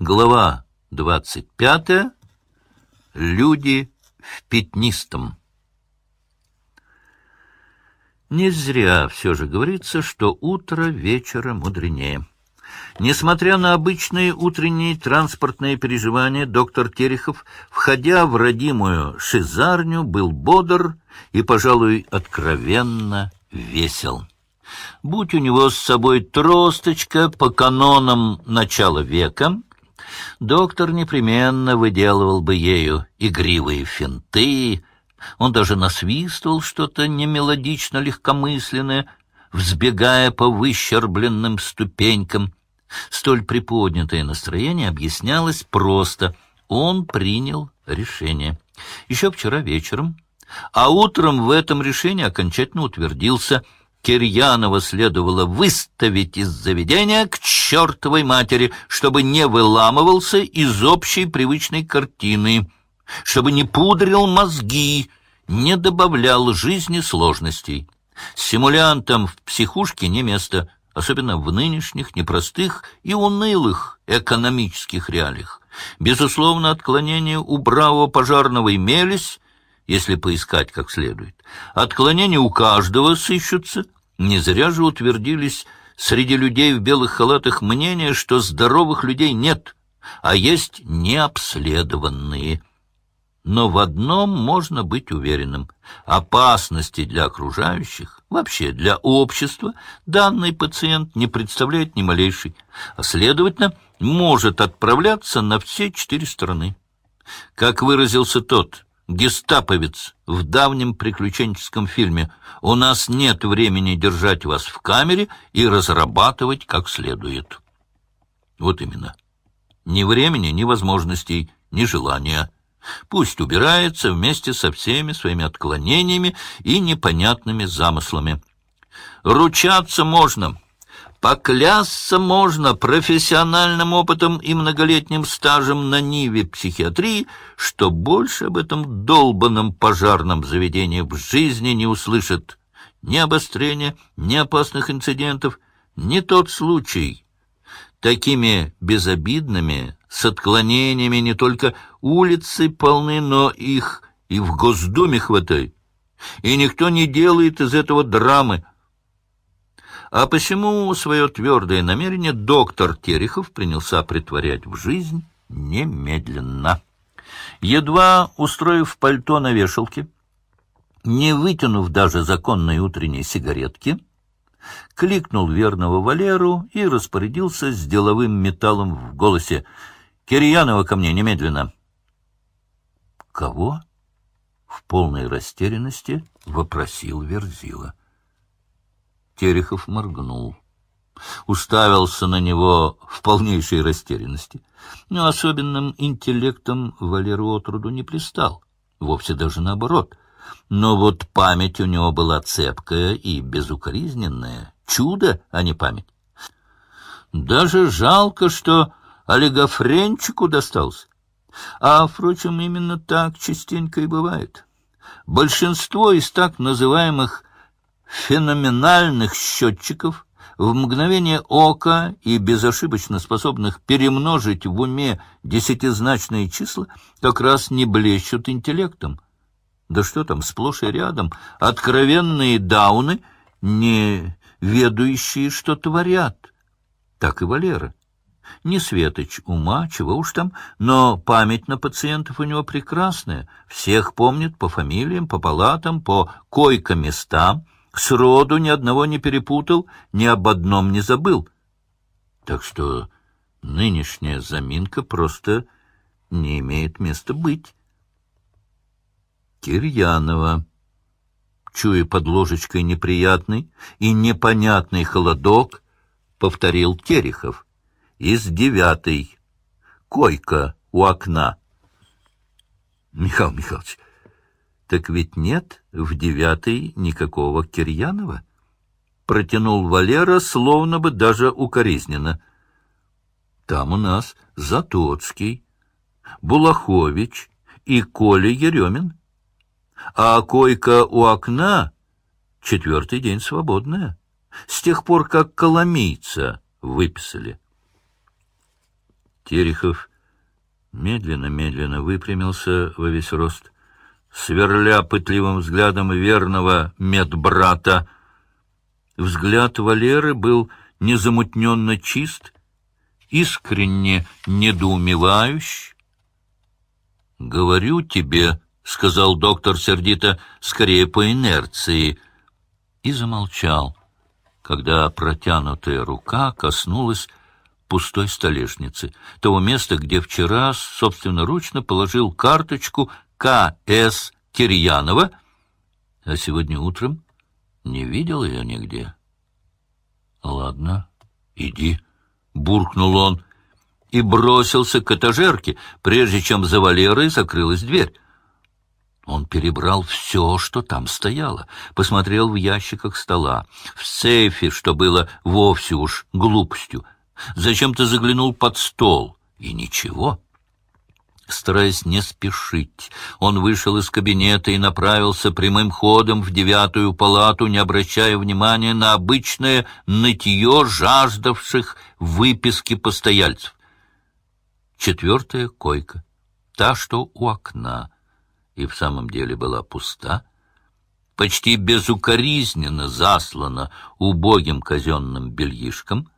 Глава двадцать пятая. Люди в пятнистом. Не зря все же говорится, что утро вечера мудренее. Несмотря на обычные утренние транспортные переживания, доктор Терехов, входя в родимую шизарню, был бодр и, пожалуй, откровенно весел. Будь у него с собой тросточка по канонам начала века, доктор непременно выделывал бы ею игривые финты, он даже насвистывал что-то немелодично легкомысленное, взбегая по выщербленным ступенькам. Столь приподнятое настроение объяснялось просто. Он принял решение. Еще вчера вечером, а утром в этом решении окончательно утвердился — Кирьянова следовало выставить из заведения к чертовой матери, чтобы не выламывался из общей привычной картины, чтобы не пудрил мозги, не добавлял жизни сложностей. Симулянтам в психушке не место, особенно в нынешних непростых и унылых экономических реалиях. Безусловно, отклонения у бравого пожарного имелись, если поискать как следует. Отклонения у каждого сыщутся, не зря же утвердились среди людей в белых халатах мнение, что здоровых людей нет, а есть необследованные. Но в одном можно быть уверенным. Опасности для окружающих, вообще для общества, данный пациент не представляет ни малейшей, а, следовательно, может отправляться на все четыре стороны. Как выразился тот, гестаповец в давнем приключенческом фильме «У нас нет времени держать вас в камере и разрабатывать как следует». Вот именно. Ни времени, ни возможностей, ни желания. Пусть убирается вместе со всеми своими отклонениями и непонятными замыслами. Ручаться можно, Поклясться можно профессиональным опытом и многолетним стажем на Ниве психиатрии, что больше об этом долбанном пожарном заведении в жизни не услышит ни обострения, ни опасных инцидентов, ни тот случай. Такими безобидными, с отклонениями не только улицы полны, но их и в Госдуме хватает. И никто не делает из этого драмы, а посему свое твердое намерение доктор Терехов принялся притворять в жизнь немедленно. Едва устроив пальто на вешалке, не вытянув даже законной утренней сигаретки, кликнул верного Валеру и распорядился с деловым металлом в голосе. «Кирьянова ко мне немедленно!» «Кого?» — в полной растерянности вопросил Верзила. Терехов моргнул. Уставился на него в полнейшей растерянности. Но особенным интеллектом Валеру отроду не пристал. Вовсе даже наоборот. Но вот память у него была цепкая и безукоризненная. Чудо, а не память. Даже жалко, что олигофренчику достался. А, впрочем, именно так частенько и бывает. Большинство из так называемых феноменальных счетчиков, в мгновение ока и безошибочно способных перемножить в уме десятизначные числа, как раз не блещут интеллектом. Да что там, сплошь и рядом, откровенные дауны, не ведающие, что творят. Так и Валера. Не светоч ума, чего уж там, но память на пациентов у него прекрасная. Всех помнит по фамилиям, по палатам, по койко-местам, сроду ни одного не перепутал, ни об одном не забыл. Так что нынешняя заминка просто не имеет места быть. Кирьянова, чуя под ложечкой неприятный и непонятный холодок, повторил Терехов. Из девятой. Койка у окна. Михаил Михайлович, так ведь нет в девятой никакого Кирьянова. Протянул Валера, словно бы даже укоризненно. Там у нас Затоцкий, Булахович и Коля Еремин. А койка у окна четвертый день свободная, с тех пор, как коломийца выписали. Терехов медленно-медленно выпрямился во весь рост, сверля пытливым взглядом верного медбрата. Взгляд Валеры был незамутненно чист, искренне недоумевающий. «Говорю тебе», — сказал доктор сердито, — «скорее по инерции», и замолчал, когда протянутая рука коснулась пустой столешницы, того места, где вчера собственноручно положил карточку К.С. Кирьянова, а сегодня утром не видел ее нигде. «Ладно, иди», — буркнул он и бросился к этажерке, прежде чем за Валерой закрылась дверь. Он перебрал все, что там стояло, посмотрел в ящиках стола, в сейфе, что было вовсе уж глупостью, зачем-то заглянул под стол, и ничего. Стараясь не спешить, он вышел из кабинета и направился прямым ходом в девятую палату, не обращая внимания на обычное нытье жаждавших выписки постояльцев. Четвертая койка, та, что у окна, и в самом деле была пуста, почти безукоризненно заслана убогим казенным бельишком —